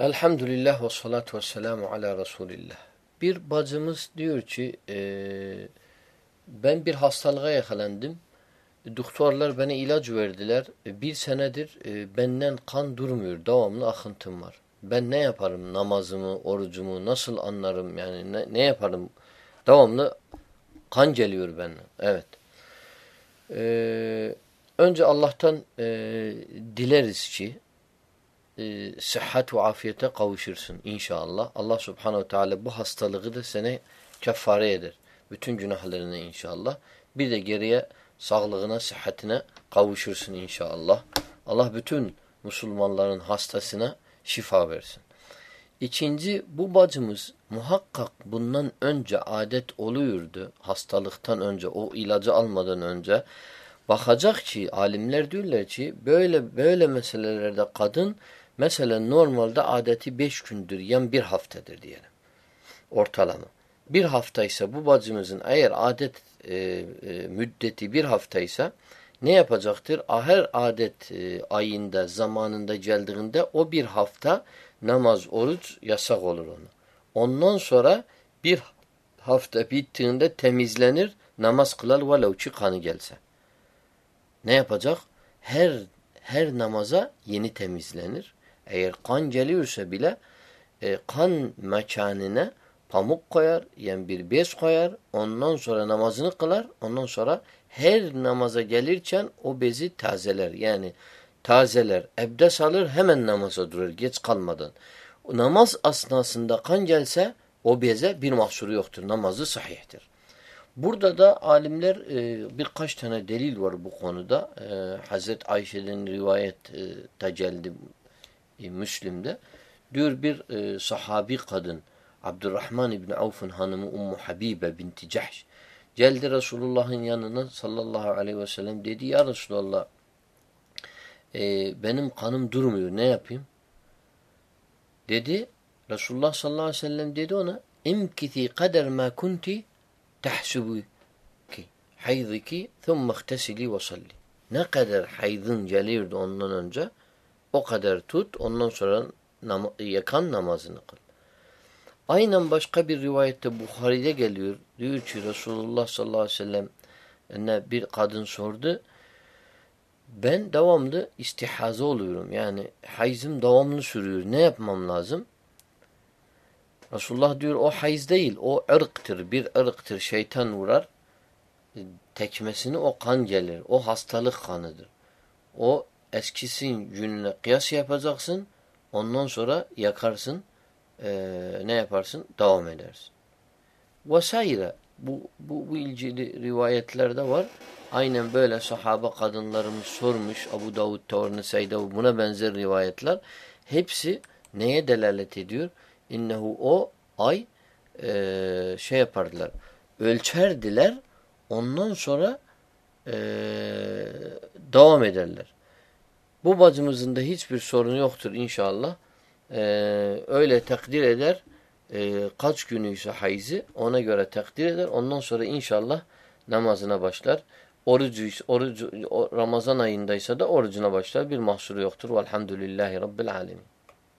Elhamdülillah ve salatu ve selamu ala Resulillah. Bir bacımız diyor ki e, ben bir hastalığa yakalandım. Doktorlar bana ilaç verdiler. E, bir senedir e, benden kan durmuyor. Devamlı akıntım var. Ben ne yaparım? Namazımı, orucumu nasıl anlarım? Yani ne, ne yaparım? Devamlı kan geliyor benden. Evet. E, önce Allah'tan e, dileriz ki e, sıhhat ve afiyete kavuşursun inşallah. Allah subhanehu teala bu hastalığı da seni keffare eder. Bütün günahlarını inşallah. Bir de geriye sağlığına, sıhhatine kavuşursun inşallah. Allah bütün Müslümanların hastasına şifa versin. İkinci bu bacımız muhakkak bundan önce adet oluyordu. Hastalıktan önce o ilacı almadan önce bakacak ki alimler diyorlar ki böyle böyle meselelerde kadın Mesela normalde adeti beş gündür yan bir haftadır diyelim. Ortalama. Bir haftaysa bu bacımızın eğer adet e, e, müddeti bir haftaysa ne yapacaktır? Her adet e, ayında, zamanında geldiğinde o bir hafta namaz, oruç yasak olur ona. Ondan sonra bir hafta bittiğinde temizlenir, namaz kılar velev ki kanı gelse. Ne yapacak? Her her namaza yeni temizlenir. Eğer kan geliyorsa bile e, kan mekanine pamuk koyar, yani bir bez koyar, ondan sonra namazını kılar, ondan sonra her namaza gelirken o bezi tazeler. Yani tazeler, ebdes alır, hemen namaza durur, geç kalmadan. Namaz asnasında kan gelse o beze bir mahsuru yoktur, namazı sahihtir. Burada da alimler e, birkaç tane delil var bu konuda. E, Hazreti Ayşe'nin rivayet e, tecelli e, Müslim'de diyor bir e, sahabi kadın Abdurrahman İbni Avf'ın hanımı Ummu Habibe binti Cahş geldi Resulullah'ın yanına sallallahu aleyhi ve sellem dedi ya Resulallah e, benim kanım durmuyor ne yapayım? Dedi Resulullah sallallahu aleyhi ve sellem dedi ona imkiti kader ma kunti tahsubuki haydiki thumma ihtesili ve salli. Ne kadar haydın gelirdi ondan önce o kadar tut. Ondan sonra nam yakan namazını kıl. Aynen başka bir rivayette Bukhari'de geliyor. Diyor ki Resulullah sallallahu aleyhi ve sellem ne bir kadın sordu. Ben devamlı istihaza oluyorum. Yani hayzım devamlı sürüyor. Ne yapmam lazım? Resulullah diyor o hayız değil. O ırktır. Bir ırktır. Şeytan vurar. Tekmesini o kan gelir. O hastalık kanıdır. O eskisin gününe kıyas yapacaksın. Ondan sonra yakarsın. E, ne yaparsın? Devam edersin. Vesaire. Bu, bu, bu ilgili rivayetlerde var. Aynen böyle sahaba kadınlarımız sormuş. Abu Davud, Tavr, Nesai'de buna benzer rivayetler. Hepsi neye delalet ediyor? İnnehu o ay e, şey yapardılar. Ölçerdiler. Ondan sonra e, devam ederler. Bu bacımızın da hiçbir sorunu yoktur inşallah. Ee, öyle takdir eder. E, kaç günüyse hayzi ona göre takdir eder. Ondan sonra inşallah namazına başlar. Orucu, orucu Ramazan ayındaysa da orucuna başlar. Bir mahsuru yoktur. Velhamdülillahi Rabbil Alemin.